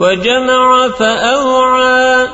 وجمع فأوعى